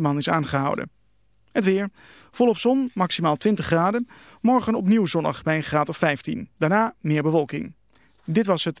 De man is aangehouden. Het weer. Volop zon, maximaal 20 graden. Morgen opnieuw zonnig bij een graad of 15. Daarna meer bewolking. Dit was het.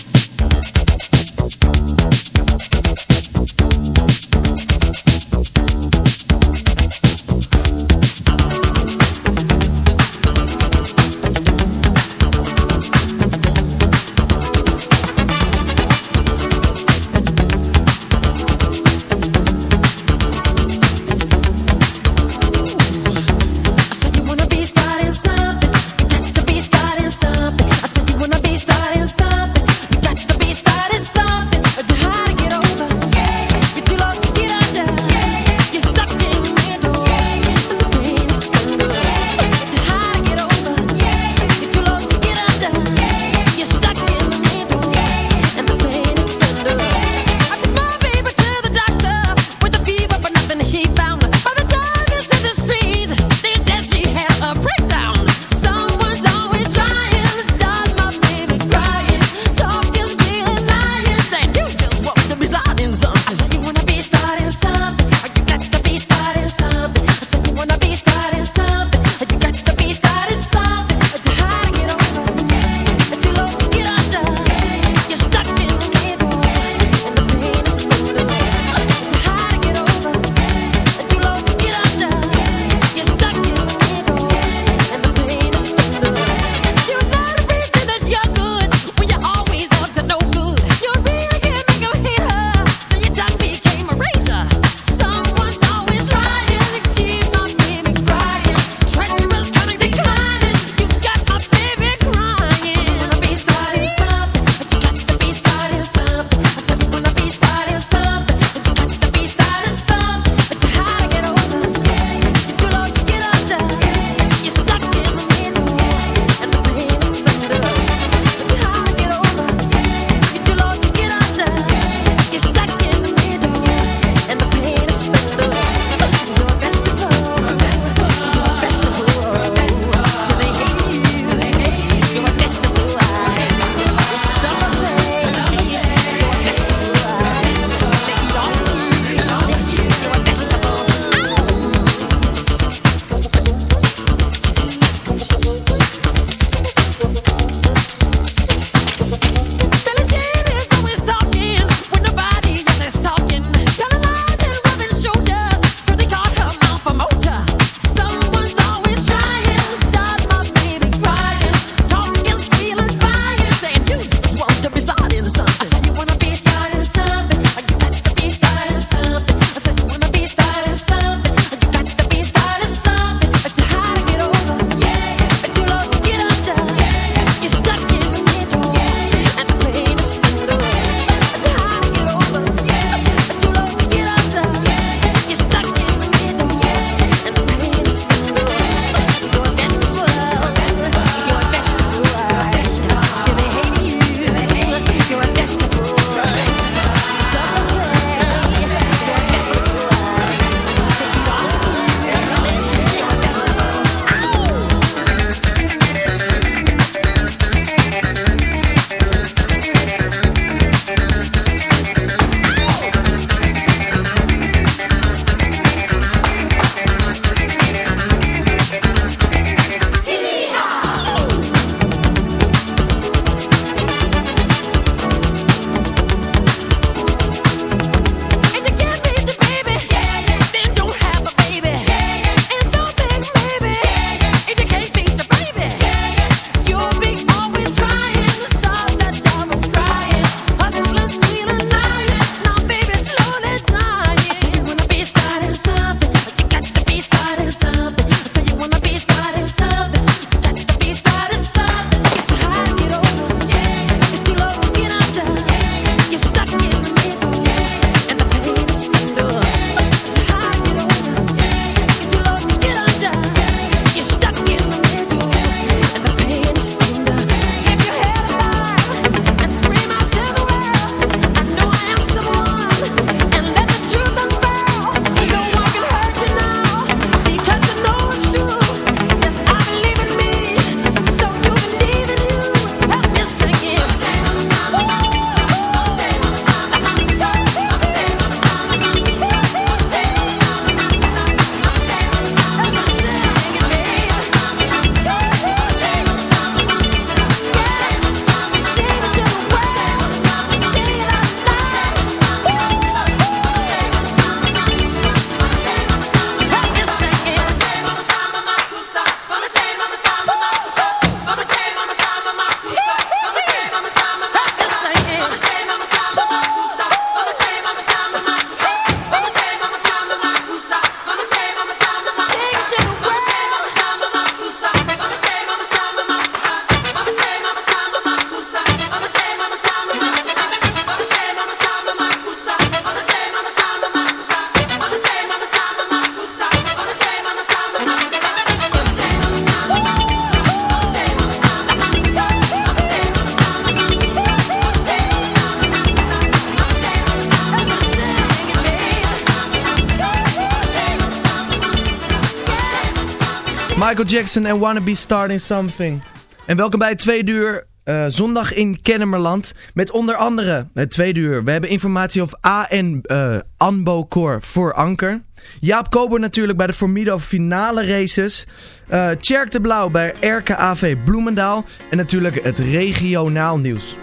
Michael Jackson en Wanna Be Starting Something. En welkom bij het tweede uur eh, zondag in Kennemerland. Met onder andere het tweede uur. We hebben informatie over AN uh, Anbo Core voor Anker. Jaap Kober natuurlijk bij de Formido finale races. Uh, Tjerk de Blauw bij RKAV Bloemendaal. En natuurlijk het regionaal nieuws.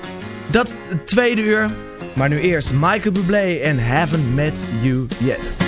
Dat tweede uur. Maar nu eerst Michael Bublé en Haven't Met You Yet.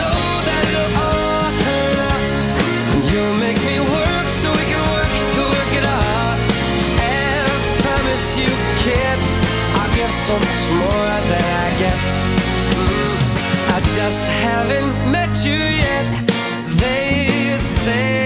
I'll so much more than I get. Mm. I just haven't met you yet. They say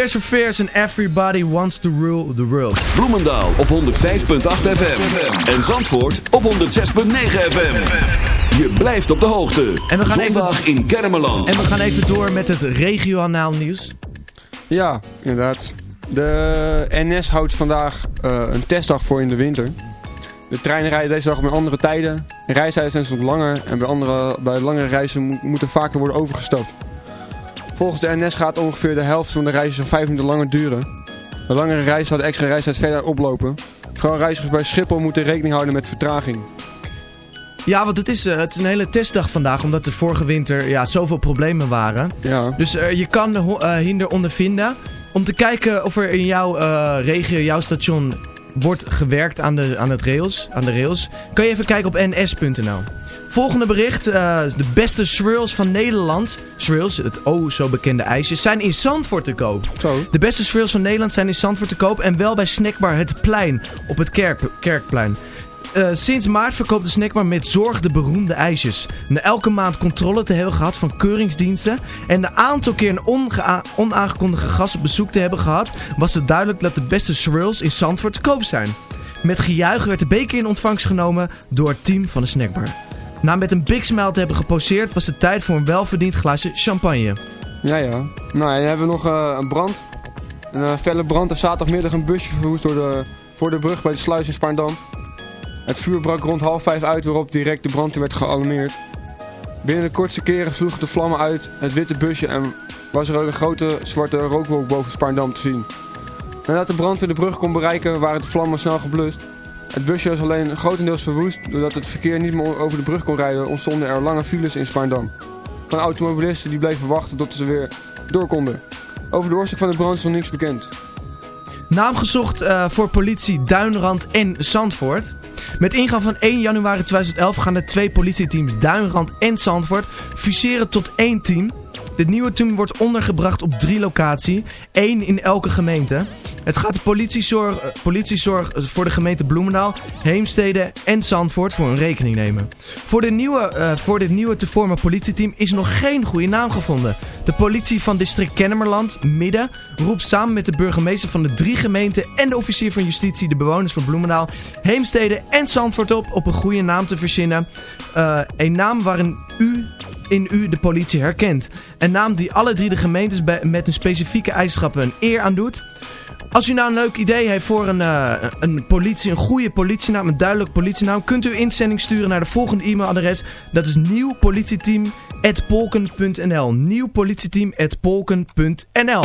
Tears for Fears and Everybody Wants to Rule the World. Bloemendaal op 105.8 FM. En Zandvoort op 106.9 FM. Je blijft op de hoogte. En we gaan Zondag in Kermeland. En we gaan even door met het regionaal nieuws. Ja, inderdaad. De NS houdt vandaag eh, een testdag voor in de winter. De treinen rijden deze dag met andere tijden. Reistijden zijn soms langer en bij, andere, bij langere reizen moet, moet er vaker worden overgestapt. Volgens de NS gaat ongeveer de helft van de reizen zo'n 5 minuten langer duren. Bij langere reizen zal de extra reistijd verder oplopen. Vooral reizigers bij Schiphol moeten rekening houden met vertraging. Ja, want het is, eh, het is een hele testdag vandaag, omdat er vorige winter ja, zoveel problemen waren. Ja. Dus eh, je kan eh, hinder ondervinden om te kijken of er in jouw regio, jouw station, wordt gewerkt aan de, aan, het rails, aan de rails. Kan je even kijken op ns.nl. Volgende bericht. eh, de beste swirls van Nederland. Swirls, het oh zo bekende ijsje, zijn in Zandvoort te koop. Zo. De beste swirls van Nederland zijn in Zandvoort te koop en wel bij Snackbar Het Plein op het kerk, Kerkplein. Eh, sinds maart verkoopt de snackbar met zorg de beroemde ijsjes. Na elke maand controle te hebben gehad van keuringsdiensten en de aantal keer een onaangekondigde gast op bezoek te hebben gehad, was het duidelijk dat de beste swirls in Zandvoort te koop zijn. Met gejuich werd de beker in ontvangst genomen door het team van de snackbar. Na met een big smile te hebben geposeerd was het tijd voor een welverdiend glaasje champagne. Ja, ja. Nou, dan hebben we nog eh, een brand. Een eh, felle brand. Er zaterdagmiddag een busje verwoest door de, voor de brug bij de sluis in Spaarndam. Het vuur brak rond half vijf uit waarop direct de brandweer werd gealarmeerd. Binnen de kortste keren sloegen de vlammen uit het witte busje en was er een grote zwarte rookwolk boven Spaarndam te zien. Nadat de brandweer de brug kon bereiken waren de vlammen snel geblust. Het busje was alleen grotendeels verwoest doordat het verkeer niet meer over de brug kon rijden ontstonden er lange files in Spaarndam. Van automobilisten die bleven wachten tot ze weer door konden. Over de oorzaak van de brand is nog niks bekend. Naam gezocht eh, voor politie Duinrand en Zandvoort. Met ingang van 1 januari 2011 gaan de twee politieteams Duinrand en Zandvoort fuseren tot één team. Dit nieuwe team wordt ondergebracht op drie locaties, één in elke gemeente. Het gaat de politiezorg, eh, politiezorg voor de gemeente Bloemendaal, Heemstede en Zandvoort voor hun rekening nemen. Voor, de nieuwe, eh, voor dit nieuwe te vormen politieteam is nog geen goede naam gevonden. De politie van district Kennemerland, Midden, roept samen met de burgemeester van de drie gemeenten en de officier van justitie de bewoners van Bloemendaal, Heemstede en Zandvoort op op een goede naam te verzinnen. Eh, een naam waarin u in u de politie herkent. Een naam die alle drie de gemeentes bij- met hun specifieke eigenschappen een eer aan doet. Als u nou een leuk idee heeft voor een, eh, een politie, een goede politienaam, een duidelijk politienaam, kunt u inzending sturen naar de volgende e-mailadres. Dat is nieuwpolitieteam.polken.nl Nieuwpolitieteam.polken.nl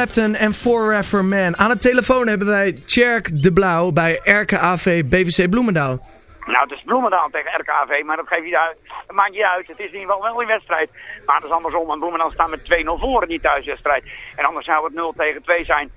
Clapton en Forever Man. Aan de telefoon hebben wij Tjerk de Blauw bij RKAV BVC Bloemendaal. Nou, het is Bloemendaal tegen RKV, maar dat geeft niet uit. Maakt niet uit. Het is in ieder geval wel een wedstrijd. Maar het is andersom, want Bloemendaal staat met 2-0 voor in die thuiswedstrijd. En anders zou het 0 tegen 2 zijn.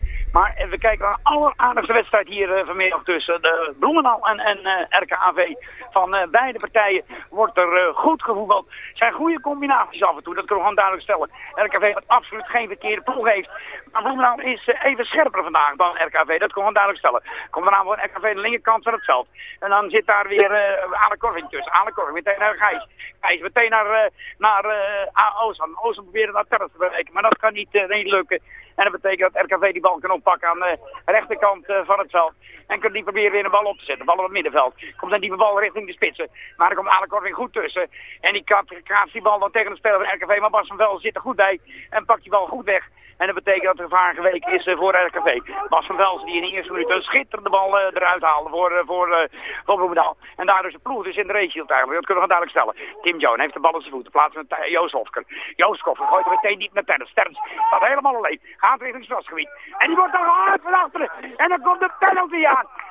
Eh, we kijken naar alleraardigste wedstrijd hier eh, vanmiddag tussen de Bloemendaal en, en eh, RKAV. Van eh, beide partijen wordt er eh, goed gevoetbald. Zijn goede combinaties af en toe, dat kunnen we gewoon duidelijk stellen. RKV wat absoluut geen verkeerde ploeg heeft. Maar Bloemendaal is eh, even scherper vandaag dan RKV, dat kunnen we gewoon duidelijk stellen. Komt daarna voor RKV aan de linkerkant van het veld. En dan zit daar weer uh, Ale tussen. Ale Korving meteen naar Gijs. Gijs meteen naar, eh naar uh, Ozan. Ozan proberen naar Terras te bereiken, maar dat kan niet, eh, niet lukken. En dat betekent dat RKV die bal kan oppakken aan de rechterkant eh, van het veld. En kan die proberen weer een bal op te zetten. Bal op het middenveld. Komt een diepe bal richting de spitsen. Maar er komt Ale Korving goed tussen. En die kaatst die bal dan tegen de speler van RKV. Maar Bas van Vel zit er goed bij. En pakt die bal goed weg. En dat betekent dat er gevaar geweken is eh, voor RKV. Bas van Velsen die in de eerste minuut een schitterende bal eh, eruit haalde voor, eh, voor, voor Bloemendaal. En daardoor is de ploeg dus in de race eigenlijk. Dat kunnen we duidelijk stellen. Tim Jones heeft de bal in zijn voeten. Met eh, Joost Hofker. Joost Hofker gooit hem meteen niet naar Terns. Terns staat helemaal alleen. Gaat richting het strafgebied. En die wordt dan gehaald van achteren. En dan komt de penalty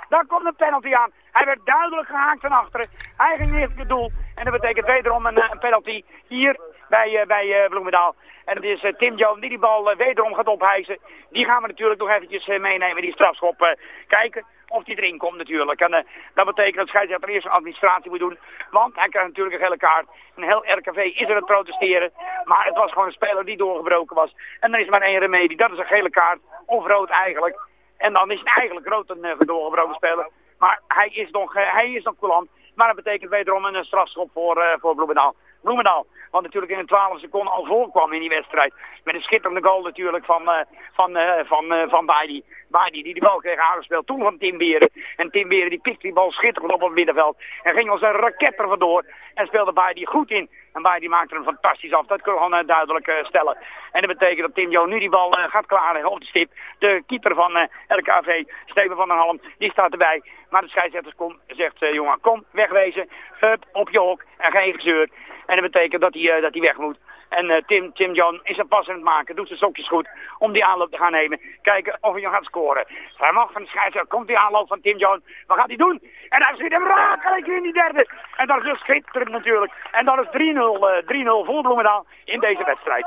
Dan komt de penalty aan. Hij werd duidelijk gehaakt van achteren. Hij ging richting het doel. En dat betekent wederom een, eh, een penalty hier bij, eh, bij eh, Bloemendaal. En het is Tim Jones die die bal wederom gaat ophijzen. Die gaan we natuurlijk nog eventjes meenemen, die strafschop. kijken of die erin komt natuurlijk. En dat betekent dat scheidsrechter eerst een administratie moet doen. Want hij krijgt natuurlijk een gele kaart. Een heel RKV is er aan het protesteren. Maar het was gewoon een speler die doorgebroken was. En dan is maar één remedie. Dat is een gele kaart. Of rood eigenlijk. En dan is het eigenlijk rood een eh, doorgebroken speler. Maar hij is nog, eh, hij is nog coulant. Maar dat betekent wederom een eh, strafschop voor, voor Bloemendaal. Bloemendaal, wat natuurlijk in een 12 seconden al voorkwam in die wedstrijd. Met een schitterende goal natuurlijk van, eh van, eh van, eh van Baidi. Baidi die die bal kreeg aangespeeld toen van Tim Beren. En Tim Beren die pikte die bal schitterend op het middenveld. En ging als een raket er vandoor. En speelde Baidi goed in. En Baidi maakte hem fantastisch af. Dat kunnen we gewoon duidelijk stellen. En dat betekent dat Tim Jo nu die bal gaat klaarleggen op de stip. De keeper van RKV, Steven van der Halm, die staat erbij. Maar de scheidsrechter zegt, jongen, kom, wegwezen. Hup, op je hok. En geen gezeur. En dat betekent dat hij, eh, dat hij weg moet. En eh, Tim, Tim John is een pas aan het maken. Doet zijn sokjes goed om die aanloop te gaan nemen. Kijken of hij nog gaat scoren. Hij mag van scheidsrechter. Komt die aanloop van Tim John. Wat gaat hij doen? En hij schiet hem raak in die derde. En dat is dus schitterend natuurlijk. En dat is 3-0 eh, 3-0 voor Bloemendaal in deze wedstrijd.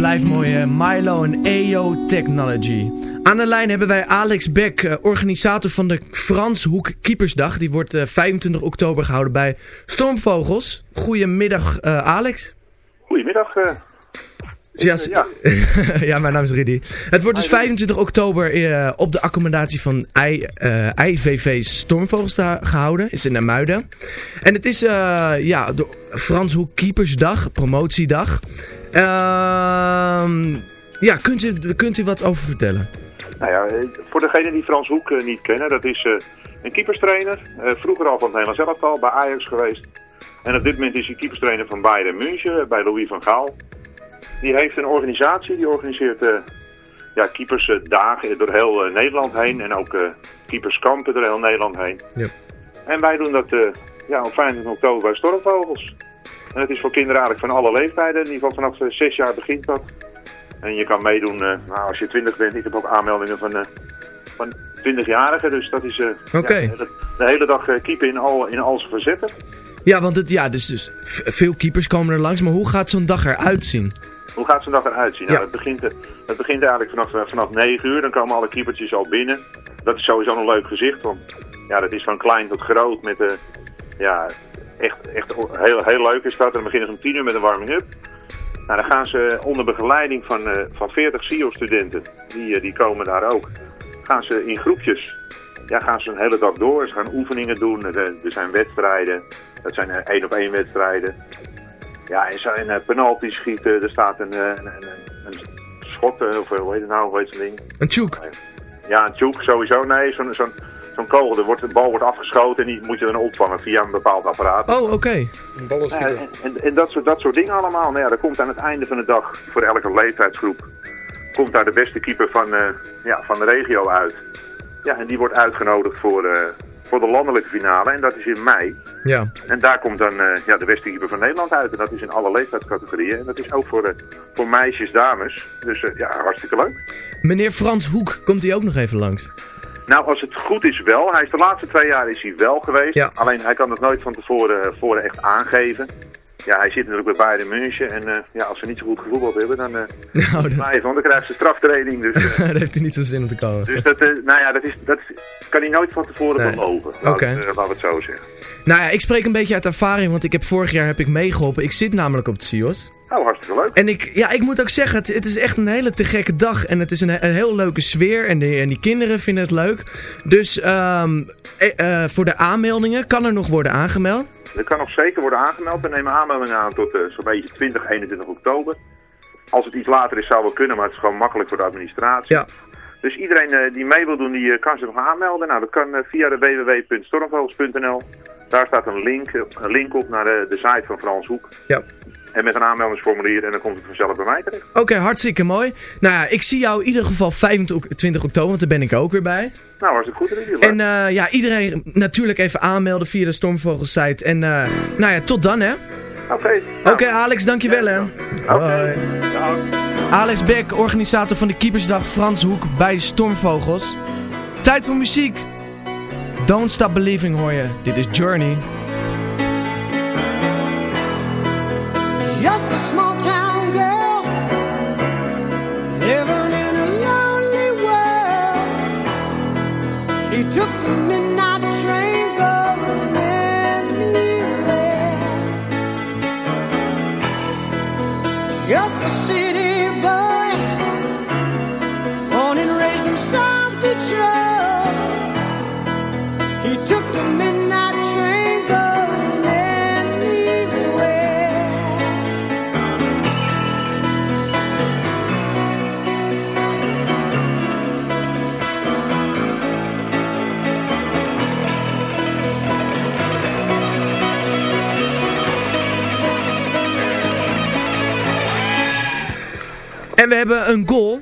Blijft mooi, hè? Milo en EO Technology. Aan de lijn hebben wij Alex Beck, eh, organisator van de Frans Hoek Keepersdag. Die wordt eh, 25 oktober gehouden bij Stormvogels. Goedemiddag, eh, Alex. Goedemiddag. eh. Ja, Eh, ja. ja, mijn naam is Rudy. Het wordt dus 25 oktober eh, op de accommodatie van I, eh, IVV Stormvogels gehouden. Is in Muiden. En het is eh, ja, de Frans Hoek Keepersdag, promotiedag. Ehm, ja, kunt u, kunt u wat over vertellen? Nou ja, eh, voor degenen die Frans Hoek eh, niet kennen, dat is eh, een keeperstrainer. Vroeger al van het Nederlands elftal, bij Ajax geweest. En op dit moment is hij keeperstrainer van Bayern München, bij Louis van Gaal. Die heeft een organisatie, die organiseert eh ja, keepersdagen door heel Nederland heen. En ook eh, keeperskampen door heel Nederland heen. Ja. En wij doen dat ja, op 25 oktober bij Stormvogels. En het is voor kinderen eigenlijk van alle leeftijden. In ieder geval vanaf 6 jaar begint dat. En je kan meedoen eh, nou, als je 20 bent. Ik heb ook aanmeldingen van, eh van 20-jarigen. Dus dat is eh, ja, de, de hele dag keepen in al, in al zijn verzetten. Ja, want het, ja, dus, dus veel keepers komen er langs. Maar hoe gaat zo'n dag eruit zien? Hoe gaat zo'n dag eruit zien? Ja. Nou, het, begint, het begint eigenlijk vanaf, vanaf 9 uur. Dan komen alle keepertjes al binnen. Dat is sowieso een leuk gezicht. Want ja, dat is van klein tot groot. Met, eh, ja, echt, echt heel, heel leuk is dat. En dan beginnen ze om 10 uur met een warming-up. Nou, dan gaan ze onder begeleiding van, eh, van 40 CIO-studenten. Die, eh, die komen daar ook. Gaan ze in groepjes. Ja, gaan ze een hele dag door. Ze gaan oefeningen doen. Er, er zijn wedstrijden. Dat zijn eh, één op één wedstrijden. Ja, er zijn uh, penalties schieten. Er staat een, eh, een, een, een schot, eh, of eh, hoe heet het nou, hoe heet zo'n ding? Een tjoek. Ja, een tjoek sowieso. Nee, zo'n zo'n zo'n kogel. Er wordt, de bal wordt afgeschoten en die moet je dan opvangen via een bepaald apparaat. Oh, oké. Ja, en, en, en dat, soort, dat soort dingen allemaal. Nou ja, er komt aan het einde van de dag voor elke leeftijdsgroep komt daar de beste keeper van, eh, ja, van de regio uit. Ja, en die wordt uitgenodigd voor, eh, voor de landelijke finale. En dat is in mei. Ja. En daar komt dan eh, ja, de beste keeper van Nederland uit. En dat is in alle leeftijdscategorieën. En dat is ook voor, eh, voor meisjes, dames. Dus ja, hartstikke leuk. Meneer Frans Hoek, komt hij ook nog even langs? Nou, als het goed is wel. Hij is de laatste twee jaar is hij wel geweest. Alleen hij kan het nooit van tevoren, eh, tevoren echt aangeven. Ja, hij zit natuurlijk bij Bayern München. En eh, ja, als ze niet zo goed gevoetbald hebben, dan uh, nou, blijven. Want dan krijgt ze straftraining. Dus, uh, dat heeft hij niet zo zin om te komen. Dus dat, nou ja, dat, is, dat kan hij nooit van tevoren Nee. beloven. Laten we het zo zeggen. Nou ja, ik spreek een beetje uit ervaring, want ik heb vorig jaar heb ik meegeholpen. Ik zit namelijk op de CIO's. Nou, hartstikke leuk. En ik, ja, ik moet ook zeggen, het, het is echt een hele te gekke dag. En het is een, een heel leuke sfeer. En, de, en die kinderen vinden het leuk. Dus ehm, eh, eh, voor de aanmeldingen kan er nog worden aangemeld. Er kan nog zeker worden aangemeld. We nemen aanmeldingen aan tot eh, zo'n beetje 20, 21 oktober. Als het iets later is, zou wel kunnen, maar het is gewoon makkelijk voor de administratie. Ja. Dus iedereen eh, die mee wil doen, die eh, kan zich nog aanmelden. Nou, dat kan eh, via de www.stormvogels.nl. Daar staat een link, een link op naar de, de site van Frans Hoek. Ja. En met een aanmeldingsformulier en dan komt het vanzelf bij mij terecht. Oké, hartstikke mooi. Nou ja, ik zie jou in ieder geval 25 oktober, want daar ben ik ook weer bij. Nou, hartstikke goed Rudy. En ja, iedereen natuurlijk even aanmelden via de Stormvogelsite. En eh, nou ja, tot dan hè. Oké. Oké Alex, dankjewel hè. Oké. Alex Beck, organisator van de Keepersdag Frans Hoek bij de Stormvogels. Tijd voor muziek. Don't Stop Believing hoor je. Dit is Journey. Just a small town girl living in a lonely world. She took the midnight we hebben een goal.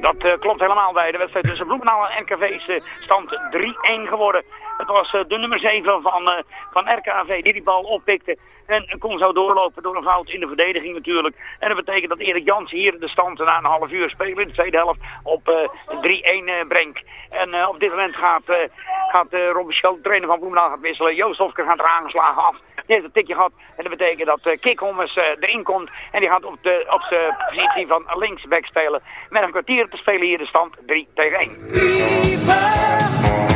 Dat eh, klopt helemaal bij de wedstrijd tussen Bloemendaal en NKV is de stand 3-1 geworden. Het was eh, de nummer 7 van, eh, van RKV die die bal oppikte. En kon zo doorlopen door een fout in de verdediging natuurlijk. En dat betekent dat Erik Jans hier de stand na een half uur spelen in de tweede helft op eh, 3-1 brengt. En eh, op dit moment gaat, uh, gaat uh, Schoot, de trainer van Bloemendaal, gaat wisselen. Joost Hofker gaat er af. Die heeft een tikje gehad. En dat betekent dat uh, erin komt. En die gaat op de, op de positie van linksback spelen. Met een kwartier te spelen hier de stand 3 tegen 1.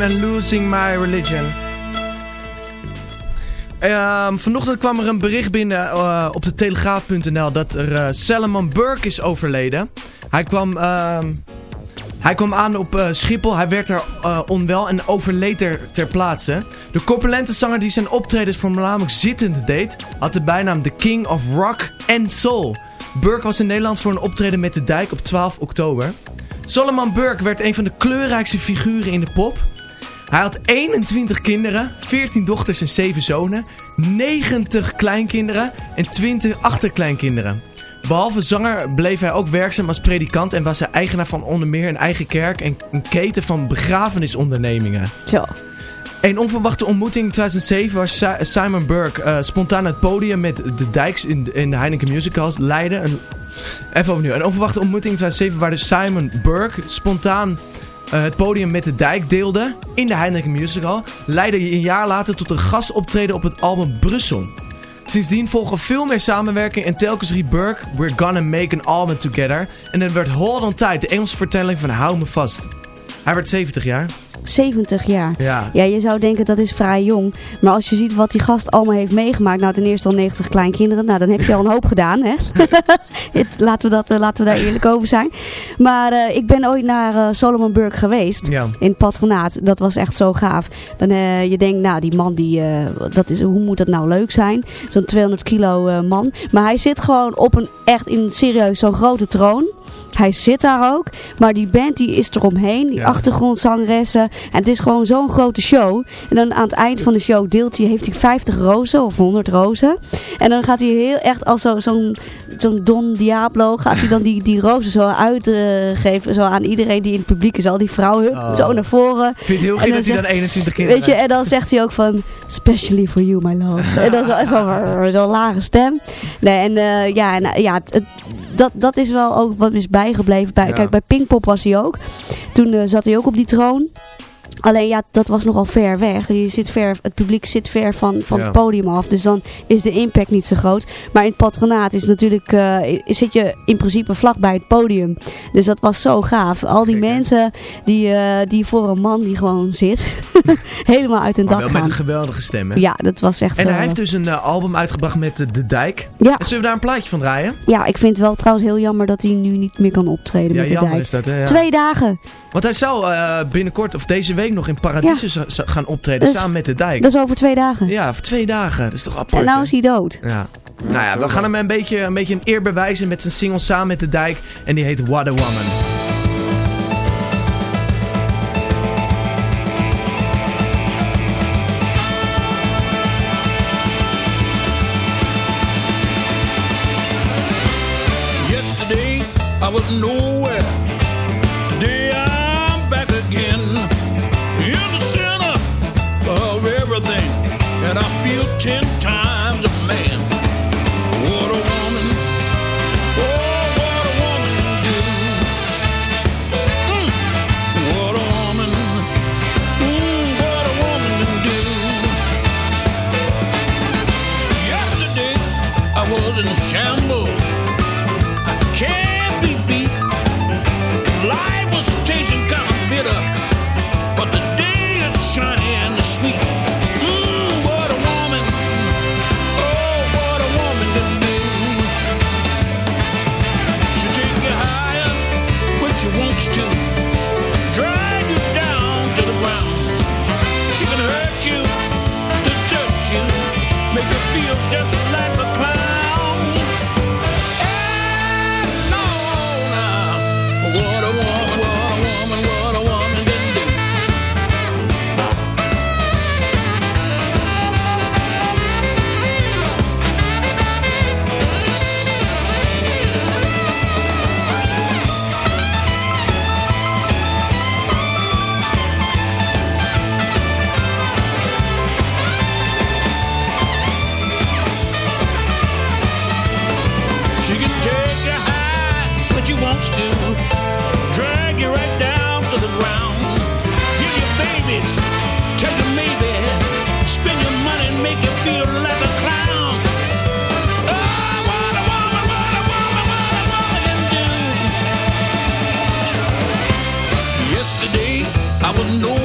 En Losing My Religion. Ehm, vanochtend kwam er een bericht binnen eh, op de telegraaf.nl dat er eh, Salomon Burke is overleden. Hij kwam, ehm, hij kwam aan op eh, Schiphol, hij werd er onwel en overleed er ter plaatse. De corpulente zanger die zijn optredens voornamelijk zittend deed, had de bijnaam The King of Rock and Soul. Burke was in Nederland voor een optreden met de dijk op 12 oktober. Solomon Burke werd een van de kleurrijkste figuren in de pop. Hij had 21 kinderen, 14 dochters en 7 zonen, 90 kleinkinderen en 20 achterkleinkinderen. Behalve zanger bleef hij ook werkzaam als predikant en was hij eigenaar van onder meer een eigen kerk en een keten van begrafenisondernemingen. Zo. Een onverwachte ontmoeting in 2007 was Si- Simon Burke uh, spontaan het podium met de Dijks in, in de Heineken Musicals leiden. Een, even opnieuw. Een onverwachte ontmoeting in 2007 waar Simon Burke spontaan eh, het podium met de Dijk deelde in de Heineken Musical. Leidde een jaar later tot een gastoptreden op het album Brussel. Sindsdien volgen veel meer samenwerking en telkens riep Burke We're gonna make an album together. En dan werd Hold on Tight, de Engelse vertelling van Hou me vast. Hij werd 70 jaar. 70 jaar. Ja. Ja, je zou denken dat is vrij jong. Maar als je ziet wat die gast allemaal heeft meegemaakt. Nou, ten eerste al 90 kleinkinderen. Nou, dan heb je al een hoop gedaan, hè. Het- laten, we dat, eh, laten we daar eerlijk over zijn. Maar eh, ik ben ooit naar eh, Solomon Burke geweest. Ja. In het patronaat. Dat was echt zo gaaf. Dan je denkt, nou, die man, die, dat is, hoe moet dat nou leuk zijn? Zo'n 200 kilo man. Maar hij zit gewoon op een, echt in serieus, zo'n grote troon. Hij zit daar ook. Maar die band die is eromheen. Die Ja. achtergrondzangressen. En het is gewoon zo'n grote show. En dan aan het eind van de show deelt hij, heeft hij 50 rozen of 100 rozen. En dan gaat hij heel echt als zo- zo'n zo'n Don Diablo. Gaat hij dan die, die rozen zo uitgeven. zo aan iedereen die in het publiek is. Al die vrouwen Oh. zo naar voren. Ik vind het heel gek dat hij dan 21 kinderen Weet je, en dan zegt hij ook van, specially for you, my love. en dan zo- zo'n zo lage stem. Nee, en eh, ja, en, eh, ja het, dat, dat is wel ook wat is bijgebleven. Bij, Ja. Kijk, bij Pinkpop was hij ook. Toen eh, zat hij ook op die troon. Alleen ja, dat was nogal ver weg. Je zit ver, het publiek zit ver van, van Ja. het podium af. Dus dan is de impact niet zo groot. Maar in het patronaat is natuurlijk, eh, zit je in principe vlak bij het podium. Dus dat was zo gaaf. Al die mensen die, eh, die voor een man die gewoon zit, helemaal uit hun Maar dak wel met gaan. een geweldige stem, hè? Ja, dat was echt En hij heeft dus een eh, album uitgebracht met De Dijk. Ja. Zullen we daar een plaatje van draaien? Ja, ik vind het wel trouwens heel jammer dat hij nu niet meer kan optreden Ja, met de dijk. is dat, hè, ja. Twee dagen. Want hij zou eh, binnenkort, of deze week nog in Ja. z- gaan optreden, samen met De Dijk. Dat is over twee dagen. Ja, voor twee dagen. Dat is toch apart, en nou is hij dood. Ja. Nou ja, we gaan hem een beetje, een beetje een eer bewijzen met zijn single samen met De Dijk. En die heet What a Woman. Yesterday I was nowhere. And I feel ten times I was nowhere,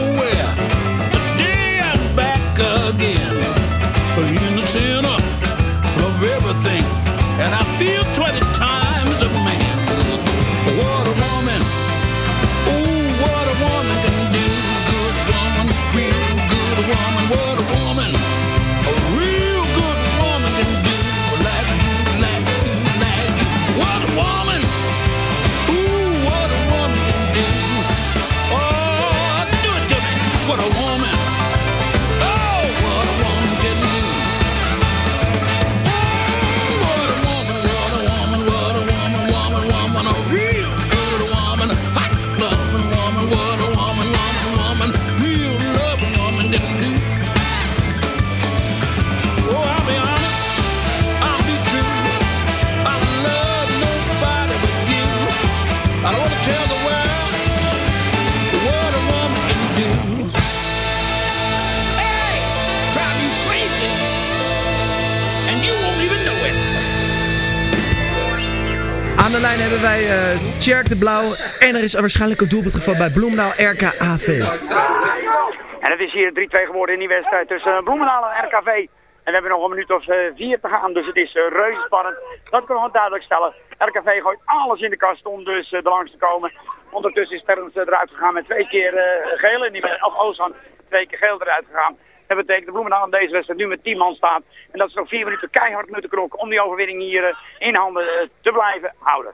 Tjerk de Blauw. En er is waarschijnlijk een doelpunt gevallen bij Bloemendaal RKAV. En het is hier 3-2 geworden in die wedstrijd tussen Bloemendaal en RKV. En we hebben nog een minuut of eh, vier te gaan, dus het is eh, reuze spannend. Dat kunnen we duidelijk stellen. RKV gooit alles in de kast om dus eh, er langs te komen. Ondertussen is Perrens eh, eruit gegaan met twee keer eh, geel in die. Of twee keer geel eruit gegaan. Dat betekent dat Bloemendaal in deze wedstrijd nu met 10 man staat. En dat ze nog vier minuten keihard moeten krokken om die overwinning hier eh, in handen eh, te blijven houden.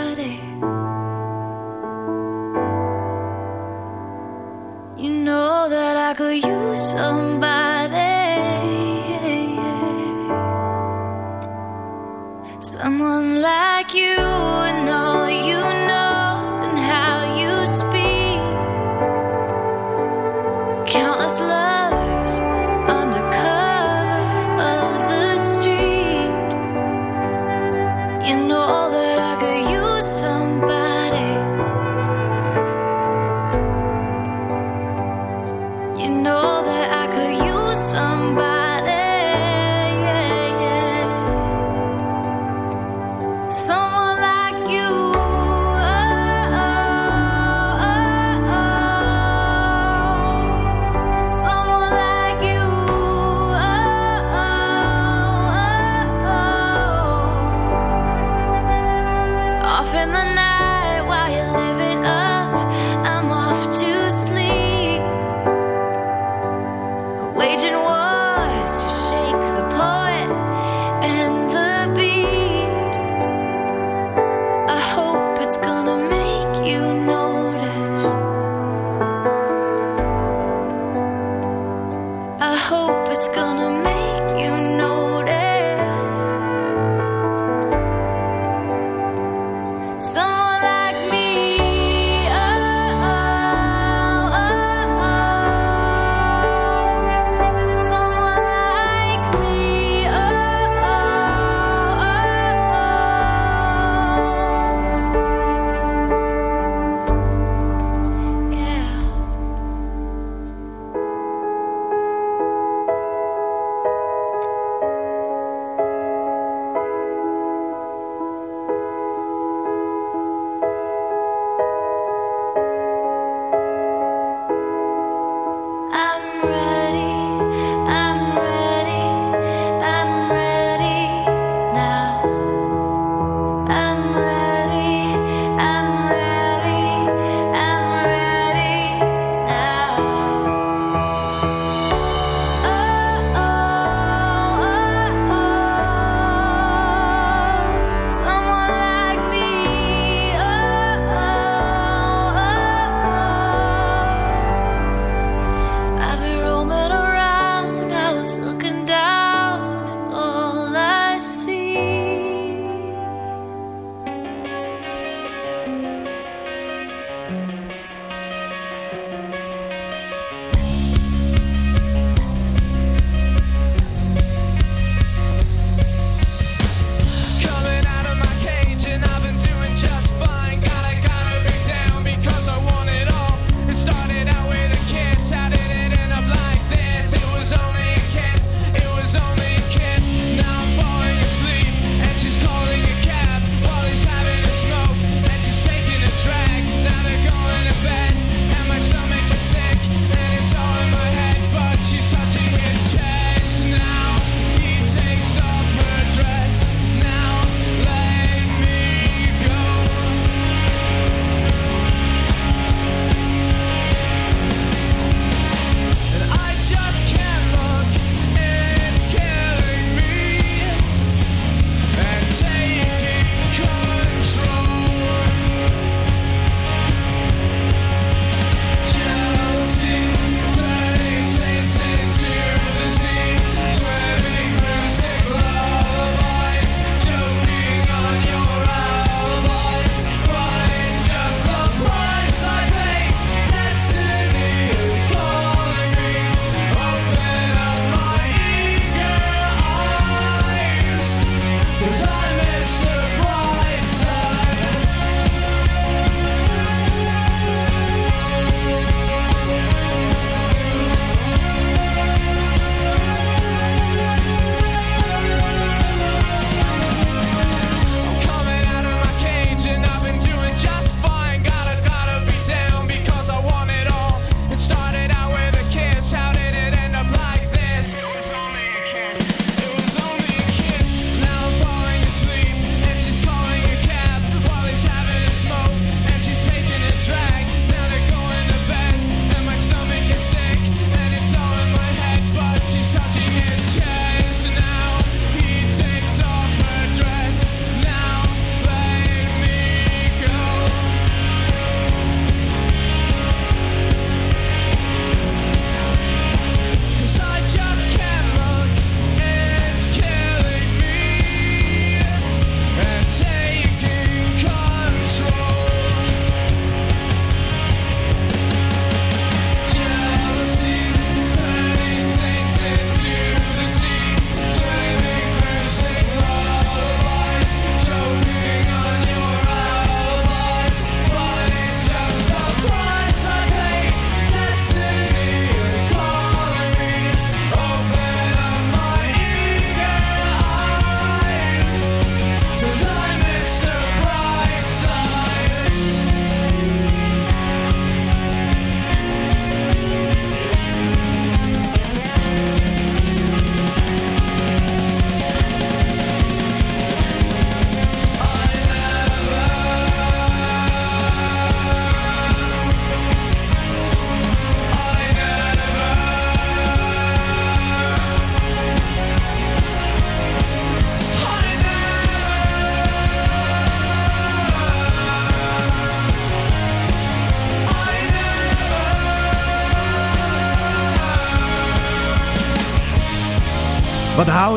Some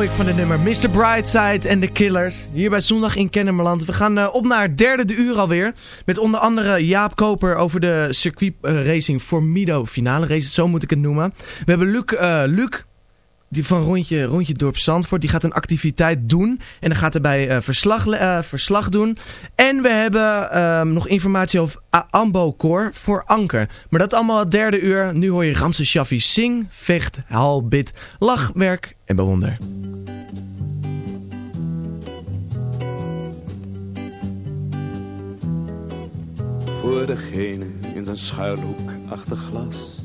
ik van dit nummer. Mr. Brightside en The Killers. Hier bij Zondag in Kennemerland. We gaan eh, op naar derde de uur alweer. Met onder andere Jaap Koper over de circuit eh, racing Formido finale race. Zo moet ik het noemen. We hebben Luc, eh, Luc die van rondje, rondje dorp Zandvoort. Die gaat een activiteit doen. En dan gaat hij bij eh, verslag, eh, verslag doen. En we hebben ehm, nog informatie over Ambo Core voor Anker. Maar dat allemaal het derde uur. Nu hoor je Ramses Shaffi zing, vecht, haal, bid, lach, werk en bewonder. Voor degene in zijn schuilhoek achter glas.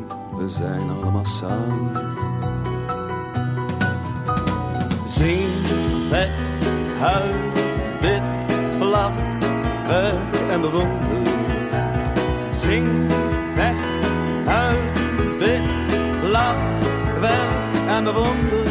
we zijn allemaal samen. Zing, vecht, huil, bid, lach, werk en bewonder. Zing, vecht, huil, bid, lach, werk en bewonder.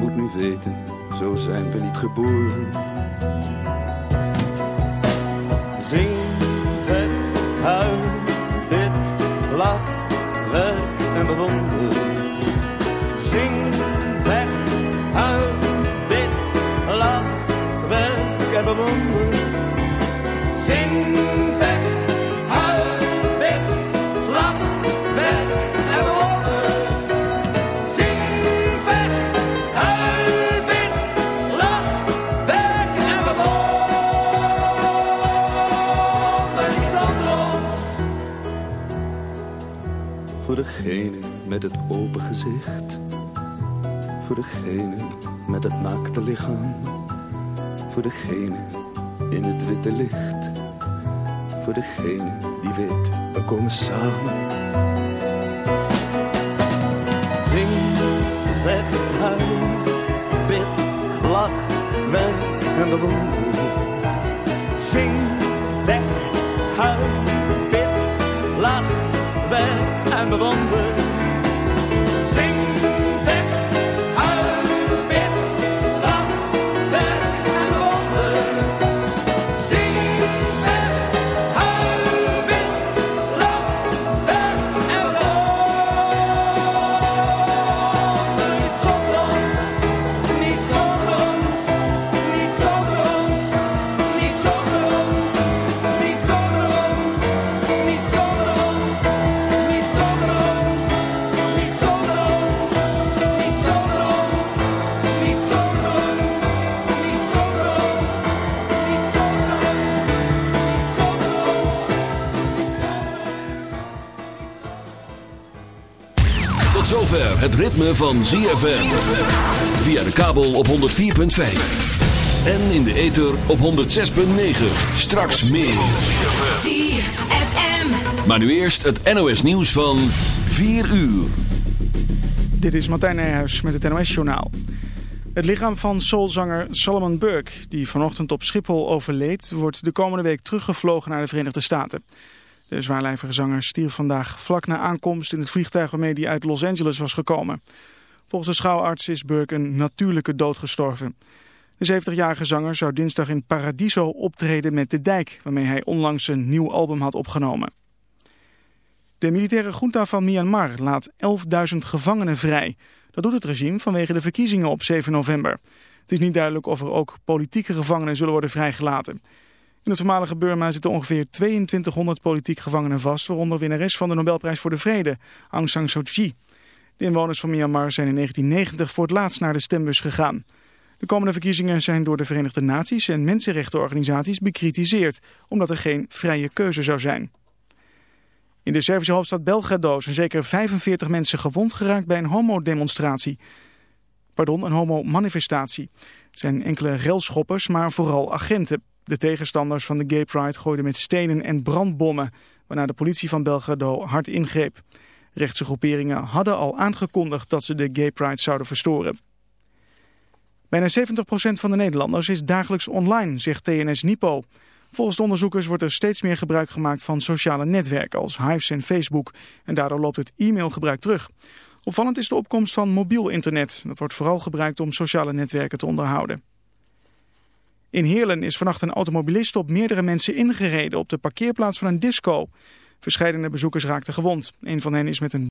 Moet nu weten, zo zijn we niet geboren. Zing, vet, huil, bid, lach, werk en bewonder. Degene met het open gezicht. Voor degene met het naakte lichaam. Voor degene in het witte licht. Voor degene die weet, we komen samen. Zing, vecht, huil, bid, lach, werk en bewonder. Ritme van ZFM. Via de kabel op 104.5. En in de ether op 106.9. Straks meer. ZFM. Maar nu eerst het NOS nieuws van 4 uur. Dit is Martijn Nijhuis met het NOS-journaal. Het lichaam van soulzanger Solomon Burke, die vanochtend op Schiphol overleed, wordt de komende week teruggevlogen naar de Verenigde Staten. De zwaarlijvige zanger stierf vandaag vlak na aankomst in het vliegtuig waarmee hij uit Los Angeles was gekomen. Volgens de schouwarts is Burke een natuurlijke dood gestorven. De 70-jarige zanger zou dinsdag in Paradiso optreden met De Dijk, waarmee hij onlangs een nieuw album had opgenomen. De militaire junta van Myanmar laat 11.000 gevangenen vrij. Dat doet het regime vanwege de verkiezingen op 7 november. Het is niet duidelijk of er ook politieke gevangenen zullen worden vrijgelaten. In het voormalige Burma zitten ongeveer 2200 politiek gevangenen vast, waaronder winnares van de Nobelprijs voor de Vrede, Aung San Suu Kyi. De inwoners van Myanmar zijn in 1990 voor het laatst naar de stembus gegaan. De komende verkiezingen zijn door de Verenigde Naties en mensenrechtenorganisaties bekritiseerd, omdat er geen vrije keuze zou zijn. In de Servische hoofdstad Belgrado zijn zeker 45 mensen gewond geraakt bij een homodemonstratie. Pardon, een homo-manifestatie. Het zijn enkele railschoppers, maar vooral agenten. De tegenstanders van de Gay Pride gooiden met stenen en brandbommen, waarna de politie van Belgrado hard ingreep. Rechtse groeperingen hadden al aangekondigd dat ze de Gay Pride zouden verstoren. Bijna 70% van de Nederlanders is dagelijks online, zegt TNS Nipo. Volgens de onderzoekers wordt er steeds meer gebruik gemaakt van sociale netwerken als Hives en Facebook. En daardoor loopt het e-mailgebruik terug. Opvallend is de opkomst van mobiel internet. Dat wordt vooral gebruikt om sociale netwerken te onderhouden. In Heerlen is vannacht een automobilist op meerdere mensen ingereden op de parkeerplaats van een disco. Verscheidene bezoekers raakten gewond. Een van hen is met een